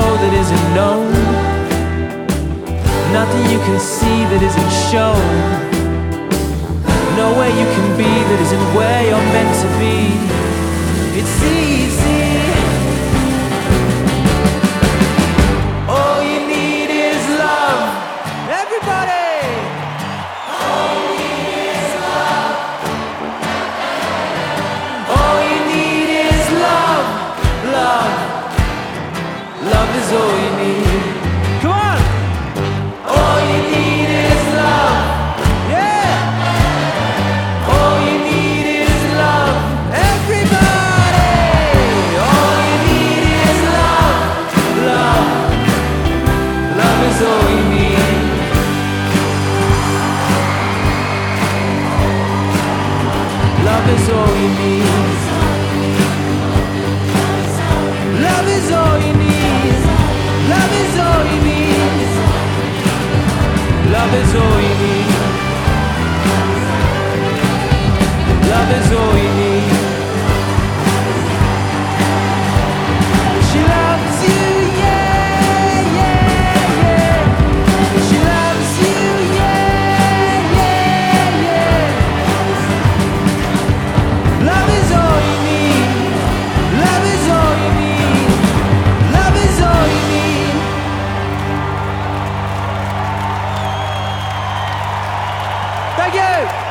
Know that isn't known. Nothing you can see that isn't shown. Love is all you need. Come on. All you need is love. Yeah. All you need is love. Everybody. All you need is love. Love. Love is all you need. Love is all you need. Thank you.